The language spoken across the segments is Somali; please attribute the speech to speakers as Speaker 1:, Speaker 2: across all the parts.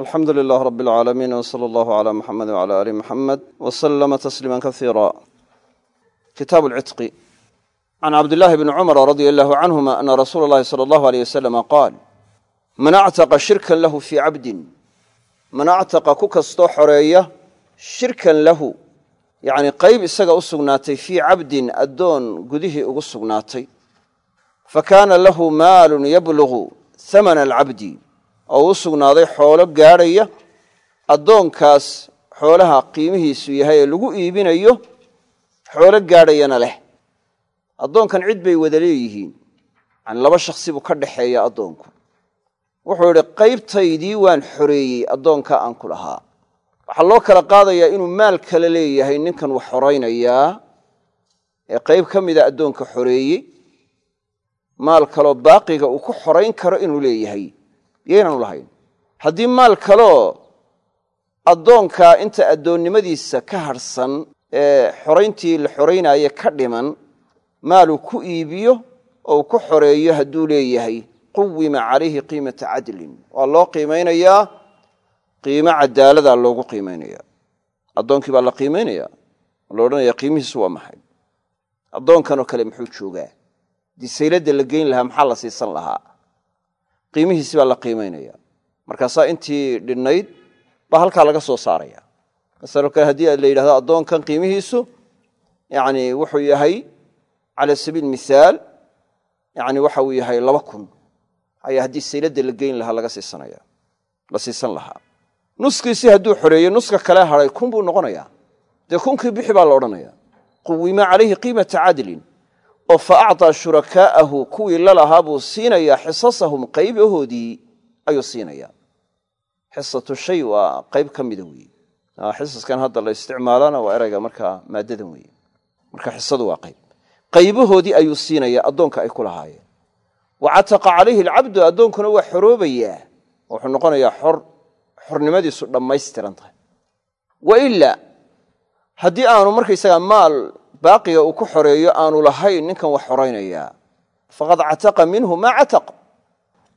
Speaker 1: alxamdu lilah rab اlcaalamiin wsala allahu cala muxamedi wcala ali muxamed wslama tasliima kasiira kitaabu lcitqi can cabdillahi bni cumara radia allahu canhuma ana rasuula allahi sala allahu aleyh wasalama qaal man actaqa shirkan lahu fii cabdin man actaqa ku kastoo xoreeya shirkan lahu. Yacni qayb isaga u sugnaatay fii cabdin addoon gudihii ugu sugnaatay. Fa kaana lahu maalun yablugu hamana alcabdi oo u sugnaaday xoolo gaadhaya addoonkaas xoolaha qiimihiisu yahay ee lagu iibinayo xoolo gaadhayana leh. Addoonkan cid bay wada leeyihiin. Yani laba shaksi buu ka dhaxeeya addoonku. Wuxuu yidhi qaybtaydii waan xoreeyey addoonka aan ku lahaa. Waxaa loo kala qaadayaa inuu maal kale leeyahay ninkan wax xoraynayaa ee qayb ka mida addoonka xoreeyey. Maal kaloo baaqiga uu ku xorayn karo inuu leeyahay yaynaanu lahayn. Haddii maal kaloo addoonkaa inta addoonnimadiisa ka hadhsan ee xorayntii la xoraynaaye ka dhiman maaluu ku iibiyo oo uu ku xoreeyo hadduu leeyahay quwima calayhi qiimata cadlin. Waa loo qiimaynayaa qiimo cadaaladaa loogu qiimaynaya addoonkii baa la qiimaynaya la odhanaya qiimihiisu waa maxay? Addoonkanoo kale muxuu joogaa? Haddii sayladda la geyn lahaa maxaa la siisan lahaa qiimihiisi baa la qiimaynaya markaasaa intii dhinnayd baa halkaa laga soo saaraya. Masalo kale haddii la yidhahdo addoonkan qiimihiisu yani wuxuu yahay cala sabiil mithaal yani waxa uu yahay laba kun. Ayaa haddii sayladda la geyn lahaa laga siisanaya la siisan lahaa. Nuskiisii hadduu xoreeyo nuska kale hadhay kun buu noqonayaa. Dee kunkii bixi baa la odhanaya quwima calayhi qiimata cadlin oo fa acطaa shurakaa'ahu kuwii lalahaa buu siinayaa xisasahum qaybahoodii ayuu siinaya xisatu shay waa qayb ka mida weeye. Xisaskan hadda la isticmaalana waa erayga markaa maaddadan weeye. Marka xisadu waa qayb. Qaybahoodii ayuu siinayaa addoonka ay ku lahaayeen. Wa cataqa calayhi alcabdu addoonkuna waa xoroobayaa. Wuxuu noqonayaa xor xornimadiisu dhammaystiran tahay. Wa ilaa haddii aanu markaysagaa maal baaqiga uu ku xoreeyo aanu lahayn ninkan wax xoraynayaa faqad cataqa minhu maa cataq.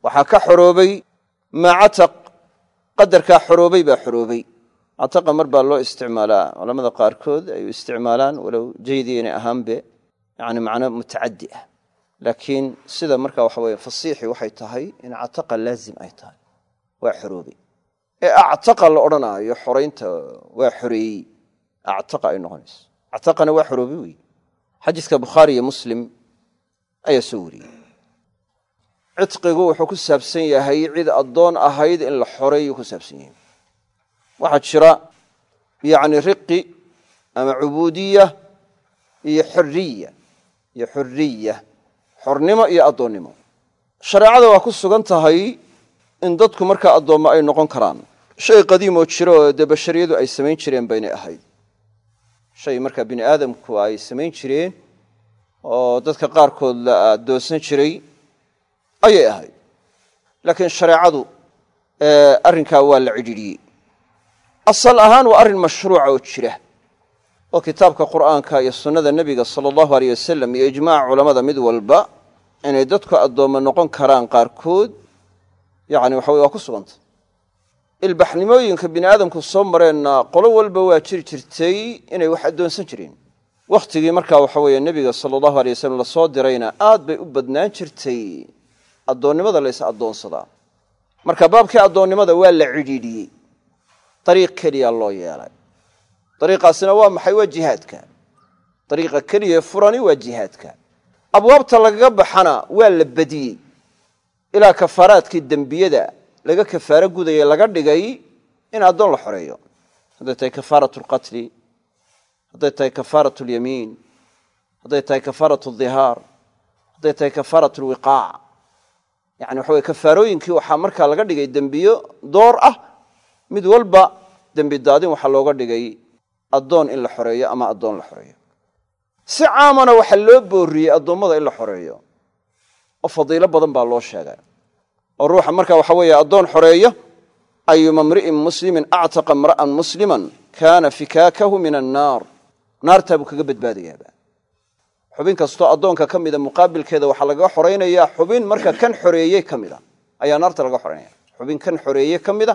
Speaker 1: Waxaa ka xoroobay maa cataq. Qadarkaa xoroobay baa xoroobay. Cataqa mar baa loo isticmaalaa. Culamada qaarkood ay isticmaalaan walow jaydiinay ahaanbe yani macno mutacaddi ah. Laakiin sida marka waxa weye fasiixi waxay tahay in cataqa laazim ay tahay. Waa xoroobay. Ee actaqa la odhanaayo xoraynta waa xoreeyey. Actaqa ay noqonayso actaqana waa xoroobay wey xadiiska bukhaari iyo muslim ayaa soo wariyey. Cidqigu wuxuu ku saabsan yahay cid addoon ahayd in la xoreeyu ku saabsan yahay. Waxaa jira yacni riqi ama cubuudiya iyo xoriya iyo xoriya xornimo iyo addoonnimo. Shareecada waa ku sugan tahay in dadku markaa addoommo ay noqon karaan. Shay qadiim oo jiro oo dee bashariyadu ay samayn jireen baynay ahayd shay markaa bini aadamku ay samayn jireen oo dadka qaarkood la adoonsan jiray ayay ahayd. Laakiin shareecadu arrinkaa waa la cidhiidhiyey. Asal ahaan waa arrin mashruuca oo jira oo kitaabka qur'aanka iyo sunnada nebiga sala allahu aleyh wasalam iyo ijmaaca culammada mid walba inay dadku addoommo noqon karaan qaarkood yacni waxa weye waa ku sugantay ilbaxnimooyinka bini aadamku soo mareenna qolo walba waa jiri jirtay inay wax addoonsan jireen wakhtigii markaa waxa weeye nebiga sala allahu alay wasalam la soo dirayna aad bay u badnaan jirtay. Addoonnimada lays addoonsadaa marka baabkii addoonnimada waa la cidhiidhiyey. Dariiq keliya loo yeelay. Dariiqaasina waa maxay? Waa jihaadka. Dariiqa keliya furani waa jihaadka. Abwaabta lagaga baxana waa la badiyey. Ilaa kafaaraadkii dembiyada laga kafaaro gudaya laga dhigay in addoon la xoreeyo. Hadday tahay kafaaratu alqatli hadday tahay kafaaratu alyamiin hadday tahay kafaaratu aldihaar hadday tahay kafaaratu alwiqaac yani waxa weye kafaarooyinkii waxaa markaa laga dhigay dembiyo door ah mid walba dembi daadin waxaa looga dhigay addoon in la xoreeyo ama addoon la xoreeyo. Si caamana waxaa loo booriyey addoommada in la xoreeyo oo fadiilo badan baa loo sheegay oo ruuxa marka waxa weeye addoon xoreeyo ayuma mri'in muslimin actaqa imra'an musliman kaana fikaakahu min annaar. Naartaa buu kaga badbaadayaaba xubin kastoo addoonka ka mida muqaabilkeeda waxaa lagaga xoraynayaa xubin marka kan xoreeyey ka mida ayaa naarta laga xoraynaya xubin kan xoreeye ka mida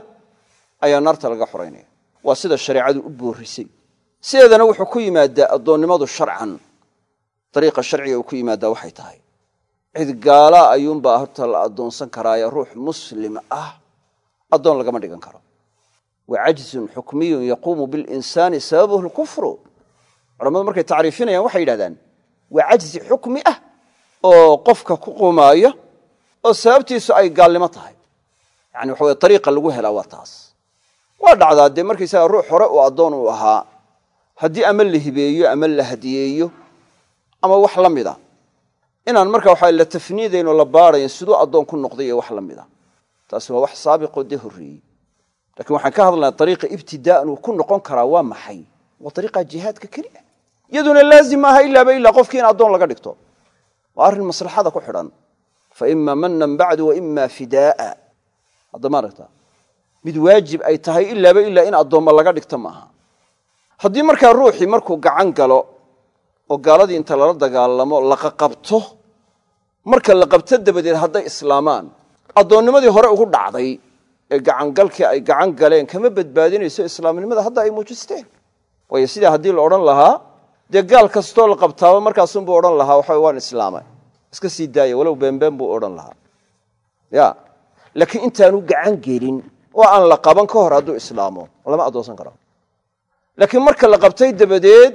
Speaker 1: ayaa naarta laga xoraynaya waa sida shareecadu u boorisay sideedana wuxuu ku yimaadaa addoonnimadu sharcan. Dariiqa sharciga uu ku yimaadaa waxay tahay cid gaala ayuunbaa horta la addoonsan karaaye ruux muslim ah addoon lagama dhigan karo. Wa cajzun xukmiyun yaquumu bilinsaani sababuhu lkufru. Culamadu markay tacriifinayaan waxay yidhahdaan waa cajzi xukmi ah oo qofka ku qumaayo oo sababtiisu ay gaalnimo tahay. Yani waxa weye ariiqa lagu helaa waa taas. Waa dhacdaa dee markaysaga ruux hore uu addoon uu ahaa haddii ama la hibeeyo ama la hadiyeeyo ama wax la mida inaan marka waxa la tafniidaynoo la baadayn siduu addoon ku noqday iyo wax la mida. Taasi waa wax saabiqoo dee horreeyey. Lakiin waxaan ka hadlaynaa ariiqa ibtidaa'an uu ku noqon karaa waa maxay? Waa ariiqa jihaadka keliya. Iyaduna laazim maaha ilaaba ilaa qofkii in addoon laga dhigto. Waa arrin maslaxada ku xidhan. Fa ima manan bacdu wa ima fidaaa. Haddama aragta mid waajib ay tahay ilaaba ilaa in addoomma laga dhigto maaha haddii markaa ruuxii markuu gacan galo oo gaaladii inta lala dagaalamo laqaqabto marka la qabto dabadeed hadday islaamaan addoonnimadii hore ugu dhacday ee gacangalkii ay gacan galeen kama badbaadinayso islaamnimada hadda ay muujisteen. Waayo sidaa haddii la odhan lahaa dee gaal kastoo la qabtaaba markaasunbuu odhan lahaa waxa waan islaamay. Iska sii daaya walow beenbeen buu odhan lahaa. Ya laakiin intaanu gacan gelin oo aan la qaban ka hor hadduu islaamo lama addoonsan karo. Laakiin marka la qabtay dabadeed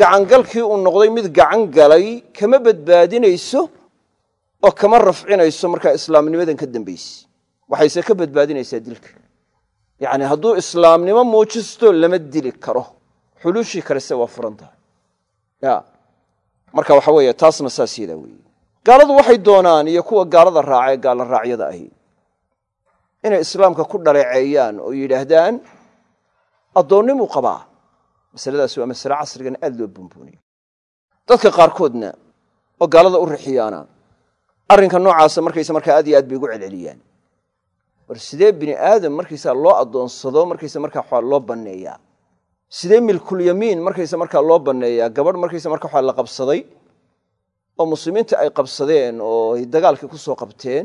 Speaker 1: gacangalkii uu noqday mid gacan galay kama badbaadinayso oo kama rafcinayso markaa islaamnimadan ka dambayse waxayse ka badbaadinaysaa dilka. Yacni hadduu islaamnimo muujisto lama dili karo. Xuluushii kalese waa furan tahay. Ya. Marka waxa weeye taasna saas yadaa weeye. Gaaladu waxay doonaan iyo kuwa gaalada raacee gaala raacyada ahi. Inay islaamka ku dhaleeceeyaan oo yidhaahdaan addoonnimuu qabaa masaladaasi waa masale casrigan aad loo buunbuuniyo dadka qaarkoodna oo gaalada u rixiyaana arrinka noocaasa markaysa markaa aad iyo aad bay ugu celceliyaan. War sidee bini aadam markaysaa loo addoonsado markaysa markaa loo banneeyaa sidee milkulyamiin markaysa markaa loo banneeyaa gabadh markaysa marka waxaa la qabsaday? Oo muslimiinta ay qabsadeen oo ay dagaalkii ku soo qabteen?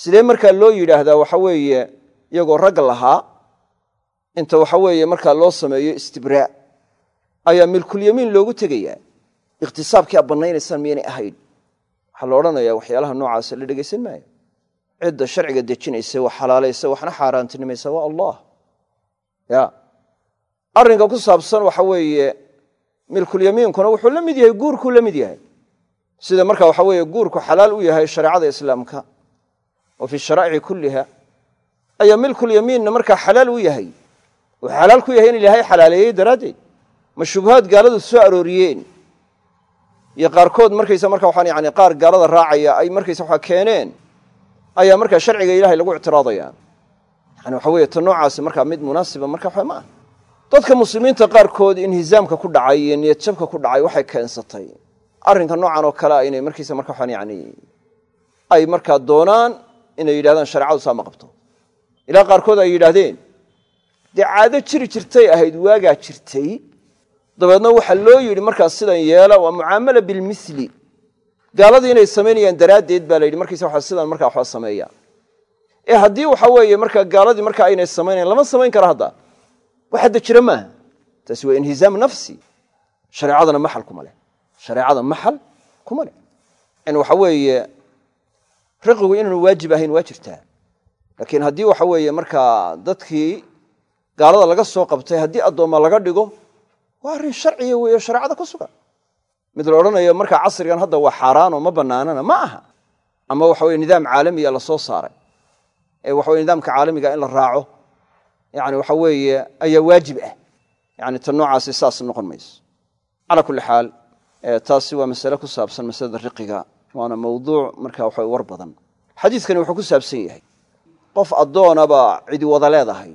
Speaker 1: Sidee markaa loo yidhaahdaa waxa weeye iyagoo rag lahaa inta waxa weeye markaa loo sameeyo istibraa ayaa milkulyamiin loogu tegayaa. Ikhtisaabkii aad bannaynaysaan miyaynay ahayn. Waxaa la odhanayaa waxyaalaha noocaasa la dhegaysan maayo. Cidda sharciga dejinaysa wax xalaalaysa waxna xaaraantinimaysa waa allah. Ya. Arrinka ku saabsan waxa weeye milkulyamiinkuna wuxuu la mid yahay guurkuu la mid yahay. Sida marka waxa weeye guurku xalaal u yahay shareecada islaamka wa fi sharaa'ici kulliha ayaa milkulyamiinna markaa xalaal u yahay uu xalaal ku yahay in ilaahay xalaaleeyey daraaddeed. Ma shubahaad gaaladu soo arooriyeen? Iyo qaarkood markaysa marka waxaan yani qaar gaalada raacaya ay markaysa waxa keeneen ayaa markaa sharciga ilahay lagu ictiraadaya. Yani waxa weye ta noocaasi markaa mid munaasiba marka waxa ma ah dadka muslimiinta qaarkood inhizaamka ku dhacay iyo niyad ku dhacay waxay keensatay. Arrinka noocan oo kale a inay markiisa marka waxaan yani ay markaa doonaan inay yidhahdaan shareecadu saa ma qabto. Ilaa qaarkood ay yidhaahdeen dee jiri jirtay ahayd waagaa jirtay. Dabeedna waxaa loo yidhi markaas sidan yeela waa mucaamala bilmili gaaladii inay samaynayaan daraaddeed baa la yidhi markaysa waa sidan markaa waxba sameeya. Ee haddii waxa weeye markaa gaaladii markaa aynay samaynayan lama samayn kara hadda. Wax hadda jira maaha. Taasi waa inhizaam nafsi. Shareecadana maxal kuma leh. Shareecada maxal kuma leh. In waxa weeye riqigu inaanu waajib ahayn waa jirtaa. Laakiin haddii waxa weeye markaa dadkii gaalada laga soo qabtay haddii addoomma laga dhigo waa arrin sharciya weeyo shareecada ku sugan. Mid la odhanayo markaa casrigan hadda waa xaaraanoo ma bannaanana ma aha. Ama waxa weye nidaam caalamiya la saaray. Ee waxa weye nidaamka caalamiga in la raaco yani waxa weeye ayaa waajib ah. Yani ta noocaasi saas noqon mayso. Calaa kulli xaal taasi waa masale ku saabsan masalada riqiga waana mawduuc marka waxa war badan. Xadiidkani wuxuu ku saabsan yahay. Qof addoonaba cidi wada leedahay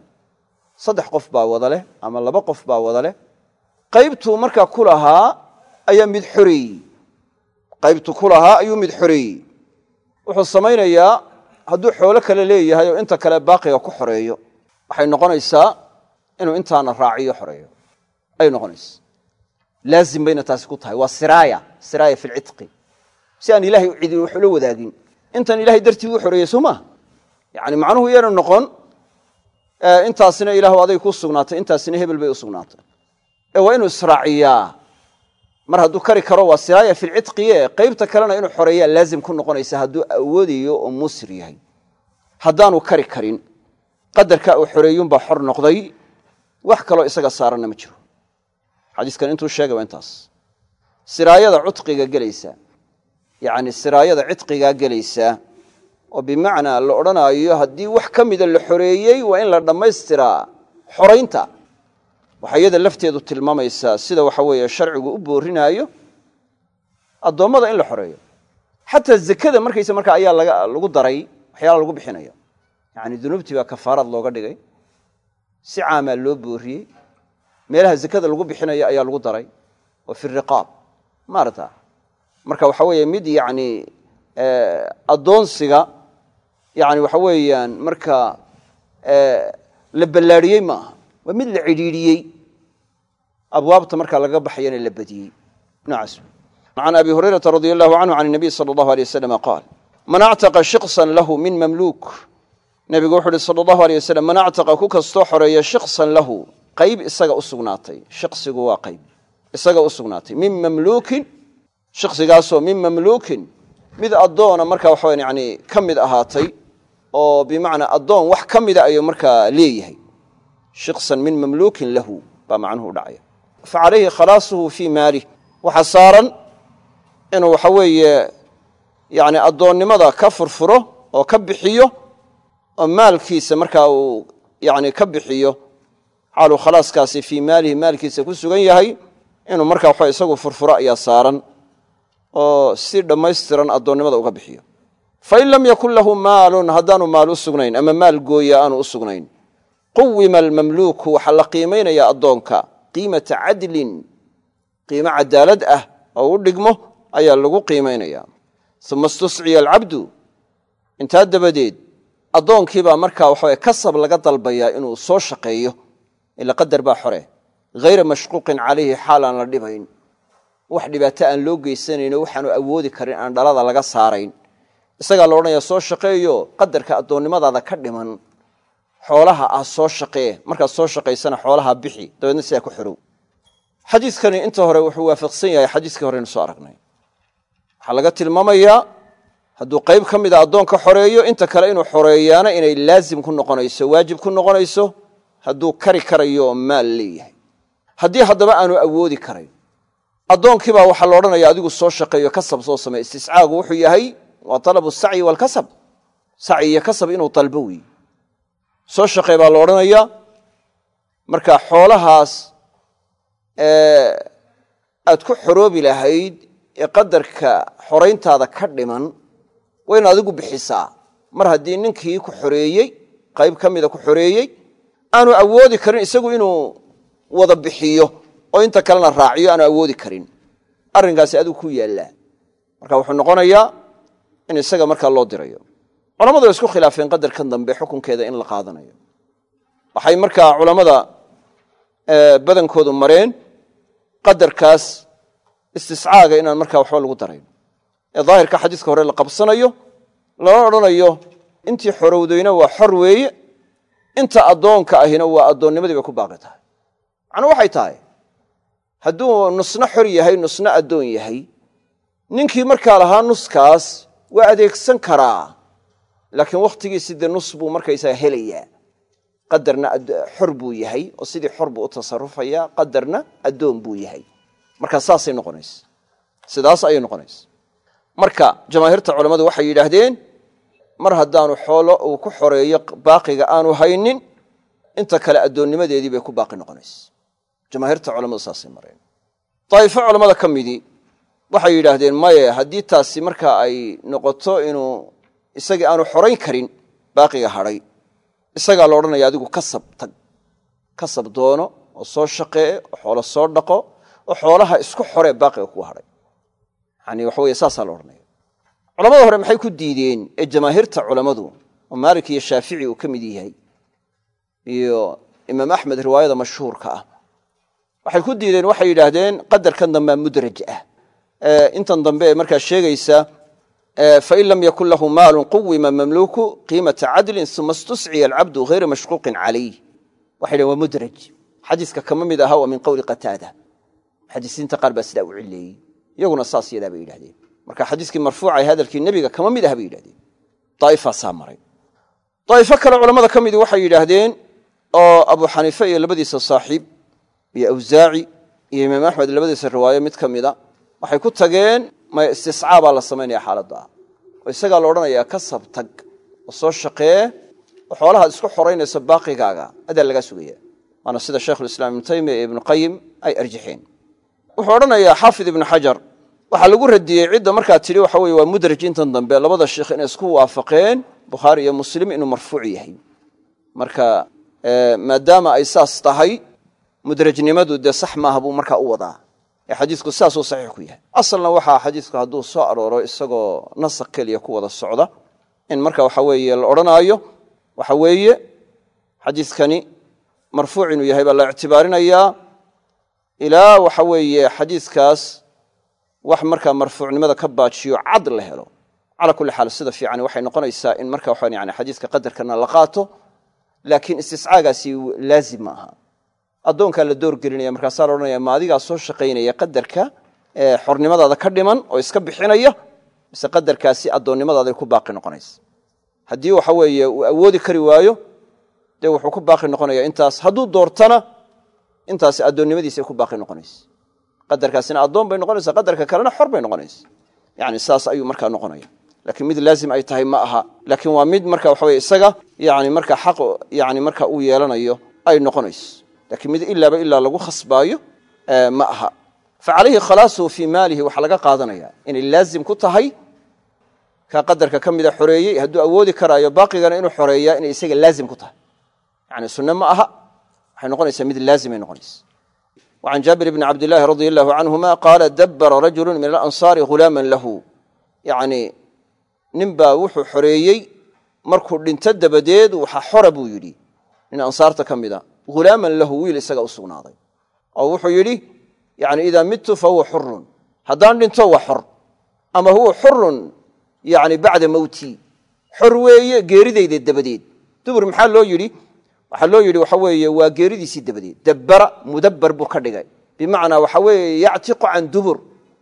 Speaker 1: saddex qof baa wada leh ama laba qof baa wada leh. Qaybtuu markaa ku lahaa ayaa mid xoreeyey qaybtuu ku ayuu mid xoreeyey wuxuu samaynayaa hadduu xoolo kale leeyahay oo inta kale baaqiga ku xoreeyo. Waxay noqonaysaa inuu intaana raaciyo xoreeyo. Ayay noqonaysa. Laazim bayna taasi ku tahay. Waa siraaya siraaya fi lcitqi si aan ilahay u cidin wax ula wadaagin. Intan ilahay dartii u xoreeyey soo maaha yani macnuhu iyana noqon intaasina ilaahu aday ku sugnaatay intaasina hebel bay u sugnaatay. Ee waa inuu israaciyaa. Mar hadduu kari karo waa siraaya filcidqiye qaybta kalena inuu xoreeyaa laazim ku noqonaysa hadduu awoodayo oo musir yahay. Haddaanu kari karin qadarka uu xoreeyunbaa xor noqday wax kaloo isaga saaranna ma jiro. Xadiiskan intuu sheegay waa intaas. Siraayada cudqiga gelaysa yacni siraayada cidqigaa gelaysa oo bimacnaa la odhanaayo haddii wax ka mida la xoreeyey waa in la dhammaystiraa xoraynta. Waxaa iyada lafteedu tilmaamaysaa sida waxa weeye sharcigu u boorinaayo addoommada in la xoreeyo. Xataa zakada markaysa marka ayaa lagu daray waxyaala lagu bixinaya yacni dunuubtii baa kafaaraad looga dhigay. Si caamaa loo booriyey meelaha zakada lagu bixinayo ayaa lagu daray. Oo fi riqaab maarata marka waxa weeye mid yacni addoonsiga yani waxa weeyaan marka la ballaadhiyey ma aha waa mid la cidhiidhiyey. Abwaabta markaa laga baxayana la badiyey. Noocaas can abi hurayrata radi allahu canhu can nabiy sala allahu alay waslama qaal man actaqa shiqsan lahu min mamluuk nebigu wuxu uhi sala allahu alay wasalam man actaqa ku kastoo xoreeya shiqsan lahu qayb isaga u sugnaatay. Shiqsigu waa qayb. Isaga u sugnaatay. Min mamluukin shiqsigaasoo min mamluukin mid addoona marka waxawan yani ka mid ahaatay oo bimacnaa addoon wax ka mida ayuu markaa leeyahay. Shiqsan min mamluukin lahu baa macnuhu u dhacaya. Fa calayhi khalaasuhu fii maalih waxa saaran inuu waxa weeye yani addoonnimada ka furfuro oo ka bixiyo oo maalkiisa markaa uu yani ka bixiyo xaaluu khalaaskaasi fii maalihi maalkiisa ku sugan yahay inuu markaa waxa isagu furfuro ayaa saaran oo si dhammaystiran addoonnimada uga bixiyo fain lam yakun lahu maalun haddaanu maal u sugnayn ama maal gooya aanu u sugnayn. quwima almamluuku waxaa la qiimaynayaa addoonka qiimata cadlin qiimo cadaalad ah oo u dhigmo ayaa lagu qiimaynaya uma istusciya alcabdu intaa dabadeed addoonkiibaa markaa waxawe kasab laga dalbayaa inuu soo shaqeeyo ila qadar baa xore hayra mashquuqin calayhi xaal aan la dhibayn wax dhibaato aan loo geysanayno waxaanu awoodi karin aan dhalada laga saarayn isagaa la odhanayaa soo shaqeeyo qadarka addoonnimadaada ka dhiman xoolaha ah soo shaqee markaad soo shaqaysana xoolaha bixi dabeedna sidaa ku xorow xadiidkani inta hore wuxuu waafaqsan yahay xadiiskii horeynu soo aragnay. Waxaa laga tilmaamayaa hadduu qayb ka mida addoonka xoreeyo inta kale inuu xoreeyaana inay laazim ku noqonayso waajib ku noqonayso hadduu kari karayo maal leeyahay. Haddii haddaba aanu awoodi karayn. Addoonkiibaa waxaa la odhanaya adigu soo shaqeeyo kasab soo samey istiscaagu wuxuu yahay waa talabu sacyi waalkasab sacyi iyo kasab inuu dalbo wey soo shaqee baa la odhanayaa marka xoolahaas aad ku xoroobi lahayd ee qadarka xorayntaada ka dhiman waa in adigu bixisaa. Mar haddii ninkii ku xoreeyey qayb ka mida ku xoreeyey aanu awoodi karin isagu inuu wada bixiyo oo inta kalena raaciyo aanu awoodi karin. Arrinkaasi adigu ku yaallaa. Marka wuxuu noqonayaa in isaga markaa loo dirayo. Culamadu way isku khilaafeen qadarkan dambe xukunkeeda in la qaadanayo. Waxay markaa culammada badankoodu mareen qadarkaas istiscaaga inaan markaa waxba lagu darayn. Ee daahirka xadiiska hore la qabsanayo lana odhanayo intii xorowdayna waa xor weeye inta addoonka ahina waa addoonnimadii bay ku baaqi tahay. Macnuu waxay tahay hadduu nusna xor yahay nusna addoon yahay ninkii markaa lahaa nuskaas waa adeegsan karaa laakiin wakhtigiisi dee nus buu markaysaga helayaa. Qadarna xor buu yahay oo sidii xor buu u tasarufayaa qadarna addoon buu yahay. Markaa saasay noqonaysa. Sidaas ayay noqonaysa. Marka jamaahiirta culammadu waxay yidhaahdeen mar haddaanu xoolo uu ku xoreeyo baaqiga aanu haynin inta kale addoonnimadeedii bay ku baaqi noqonaysa. Jamaahiirta culammadu saasay mareen. Daa'ifo culammada ka midii waxay yidhaahdeen maye haddii taasi marka ay noqoto inuu isagii aanu xorayn karin baaqiga hadhay. Isagaa la odhanaya adigu kasab tag kasab doono oo soo shaqee oo xoolo soo dhaqo oo xoolaha isku xoree baaqiga kuu hadhay. Yani waxa weye saasaa la odhanaya culamada hore maxay ku diideen ee jamaahiirta culammadu oo maalik iyo shaafici uu ka mid yahay iyo imaam axmed riwaayada mashhuurka ah waxay ku diideen waxay yidhaahdeen qadarkan dambea mudraj ah intan dambe ee markaa sheegaysa fain lam yakun lahu maalun quwima mamluuku qiimata cadlin uma istusciya alcabdu hayra mashquuqin calayh waxay dhhen waa mudraj. Xadiiska kama mid aha waa min qowli qataada. Muxadisiinta qaar baa sidaa u cileeyey iyaguna saas yadaa bay yidhahdeen marka xadiiskii marfuuca hadalkii nebiga kama mid aha bay yidhahdeen daa'ifaasaa maray. Daa'ifo kale culammada ka midi waxay yidhaahdeen oo abu xaniife iyo labadiisa saaxiib iyo awsaaci iyo imaam axmed labadiisa riwaayo mid ka mida waxay ku tageen maya la samaynaya xaaladda. Ah isagaa la odhanayaa kasab tag oo soo shaqee oo xoolahaad isku xoraynayso baaqigaaga. Adaa lagaa sugaya waana sida sheikhulislaam ibnu taymiya iyo ibnu qayim ay arjixeen. Wuxuu odhanayaa xaafid ibnu xajar waxaa lagu radiyey cidda markaa tidhi waxa weye waa mudraj intan dambe labada sheikh inay isku waafaqeen bukhaari iyo muslim inuu marfuuc yahay. Marka maadaama ay saas tahay mudrajnimadu dee sax maaha buu markaa u wadaa ee xadiisku saasuu saxiix ku yahay. Asalna waxaa xadiisku hadduu soo arooro isagoo nasaq keliya ku wada socda in marka waxa weeye la odhanaayo waxa weeye xadiiskani marfuuc inuu yahay baa la ictibaarinayaa. Ilaa waxa weeye xadiiskaas wax markaa marfuucnimada ka baajiyo cad la helo. Calaa kulli xaal sida fiican waxay noqonaysaa in marka waxa yani xadiiska qadarkana la qaato laakiin istiscaagaasi laazim ma aha addoonkaa la door gelinaya markaasaa la odhanaya ma adigaa soo shaqaynaya qadarka xornimadaada ka dhiman oo iska bixinaya mise qadarkaasi addoonnimadaada ku baaqi noqonaysa? Haddii waxa weeye uu awoodi kari waayo dee wuxuu ku baaqi noqonaya intaas. Hadduu doortana intaasi addoonnimadiisay ku baaqi noqonaysa. Qadarkaasina addoon bay noqonaysaa qadarka kalena xor bay noqonaysa. Yani saas ayuu markaa noqonaya. Lakiin mid laazim ay tahay ma aha. Laakiin waa mid marka waxa weye isaga yani marka xaq yani marka uu yeelanayo ay noqonayso lakiin mid ilaaba ilaa lagu khasbaayo ma aha fa calayhi khalaasuhu fii maalihi waxaa laga qaadanaya inay laazim ku tahay ka qadarka ka mida xoreeyey hadduu awoodi karaayo baaqigana inuu xoreeyaa inay isaga laazim ku tahay yani sunne ma aha waxay noqonaysaa mid laazimay noqonaysa وعن جابر بن عبد الله رضي الله عنهما قال دبر رجل من الأنصار غلاما له يعني ninbaa wuxuu xoreeyey markuu dhinto dabadeed waxa xora buu yidhi nin ansaarta ka mida hulaaman lahu wiil isaga u sugnaaday. Oo wuxuu yidhi yani idaa midtu fa huwa xurun haddaan dhinto waa xor. Ama huwa xurun yani bacda mawtii xor weeye geeridayda dabadeed. Dubur maxaa loo yidhi? Waxaa loo yidhi waxa weeye waa geeridiisii dabadeed. Dabbara mudabbar buu ka dhigay. Bimacnaa waxa weeye yactiqu can dubur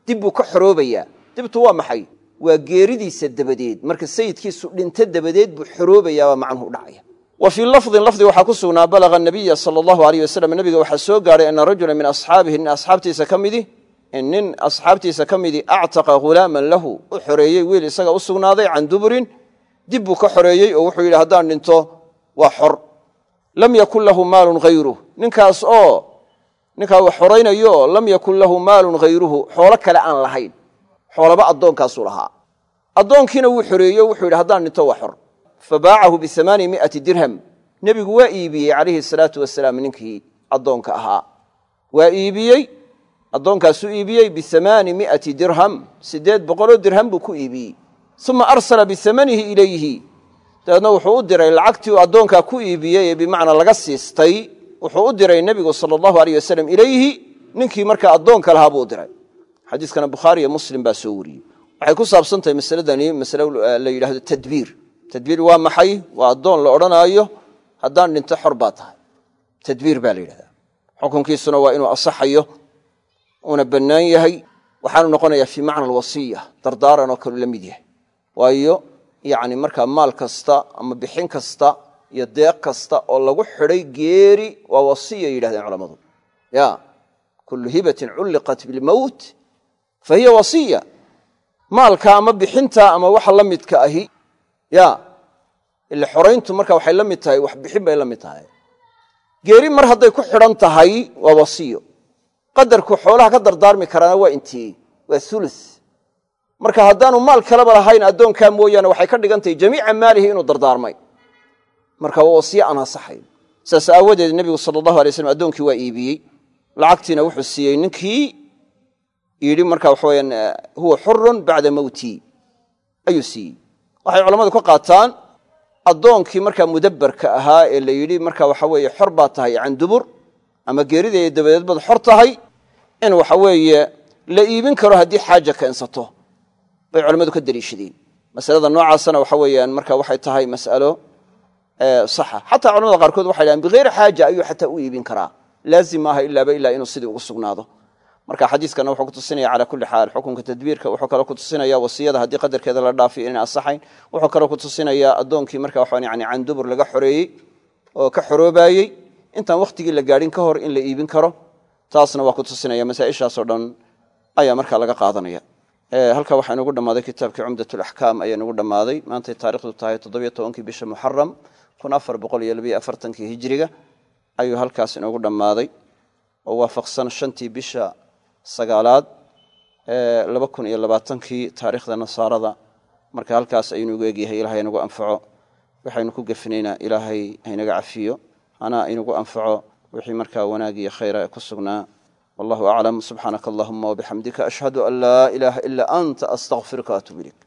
Speaker 1: dib buu ka xoroobayaa. Dibtu waa maxay? Waa geeridiisa dabadeed. Marka sayidkiisu dhinto dabadeed buu xoroobaya baa macnuhu dhacaya wa fii lafdin lafdi waxaa ku sugnaa balaga nabiya sala allahu aleyh wasalam nabiga waxaa soo gaadhay ana rajula min asxaabihi nin asxaabtiisa ka midi nin asxaabtiisa ka midi actaqa hulaaman lahu u xoreeyey wiil isaga u sugnaaday can duburin dib buu ka xoreeyey oo wuxuu yidhi haddaan dhinto waa xor. Lam yakun lahu maalun hayruh ninkaas oo ninkaa wax xoraynayo lam yakun lahu maalun hayruhu xoolo kale aan lahayn. Xoolaba addoonkaasuu lahaa. Addoonkiina wuu xoreeyo wuxuu yidhi haddaan dhinto waa xor fa baacahu biamaani miati dirham nebigu waa iibiyey calayhi salaatu wasalaam ninkii addoonka ahaa. Waa iibiyey addoonkaasuu iibiyey biamaani miati dirham siddeed boqoloo dirham buu ku iibiyey. uma arsala biamanihi ilayhi dabeedna wuxuu u diray lacagtii uu addoonkaa ku iibiyey ee bimacnaa laga siistay. Wuxuu u diray nebigu sala allahu aleyh wasalam ilayhi. Ninkii markaa addoonka lahaa buu diray. Xadiiskana bukhaari iyo muslim baa soo wariyey. Waxay ku saabsan tahay masaladani masale la yidhahdo tadbiir tadbiir waa maxay? Waa addoon la odhanaayo. Haddaan dhinto xor baa tahay. Tadbiir baa la yidhahdaa. Xukunkiisuna waa inuu asaxayo uuna bannaan yahay. Waxaanu noqonayaa fii macna alwasiya dardaaran oo kaleu la mid yahay. Waayo yacni markaa maal kasta ama bixin kasta iyo deeq kasta oo lagu xidhay geeri waa wasiya yidhahdeen culammadu. Ya kullu hibatin culliqat bilmowt fa hiya wasiya maalka ama bixinta ama waxa la midka ahi ya ila xorayntu marka waxay la mid tahay wax bay la mid tahay. Geeri mar hadday ku xidhan tahay waa wasiyo. Qadarku xoolaha ka dardaarmi karaana waa intii waa ulu marka haddaanu maal kaleba lahayn addoonkaa mooyaane waxay ka dhigan tahay jamiica maalihi inuu dardaarmay. Marka waa wasiye aan asaxayn saas aawadeed nebigu sala allahu alay slam addoonkii waa iibiyey. Lacagtiina wuxuu siiyey ninkii yidhi marka waxa weyaan huwa xurun bacda mowtii ayuu siiyey waxay culammadu ka qaataan addoonkii markaa mudabbarka ahaa ee la yidhi marka waxa weeye xor baa tahay can dubur ama geerideeda dabadeed baad xor tahay in waxa weeye la iibin karo haddii xaaja keensato bay culammadu ka daliishadeen masalada noocaasana waxa weeyaan marka waxay tahay mas'alo saxa. Xataa culamada qaarkood waxay dhahan bikeyri xaaja ayuu xataa u iibin karaa. Laazim maaha ilaaba ilaa inuu sidii ugu sugnaado marka xadiiskana wuxuu kutusinaya calaa kulli xaal xukunka tadbiirka wuxuu kaloo kutusinaya wasiyada haddii qadarkeeda la dhaafiyo inay asaxayn wuxuu kaloo kutusinaya addoonkii marka waxa yani candubur laga xoreeyey oo ka xoroobayey intaan wakhtigii la gaadhin ka hor in la iibin karo taasna waa kutusinaya masaaishaasoo dhan ayaa marka laga qaadanaya. Halkaa waxaa inugu dhammaaday kitaabkii cumdat laxkaam ayaa inugu dhammaaday. Maantay taarikhdu tahay toddobiyo tobankii bisha muxaram kun afar boqol iyo labiyo afartankii hijiriga ayuu halkaas inoogu dhammaaday. Oo waafaqsan shantii bisha sagaalaad laba kun iyo labaatankii taariikhda nasaarada. Marka halkaas ayuunugu egyahay ilahay inagu anfaco waxaynu ku gefinaynaa ilaahay haynaga cafiyo. Hana inagu anfaco wixii markaa wanaag iyo khayra ee ku sugnaa. Wallahu aclam subxaanaka allahuma wabixamdika ashhadu an laa ilaaha ilaa anta astaqfiruka waatuub ilayk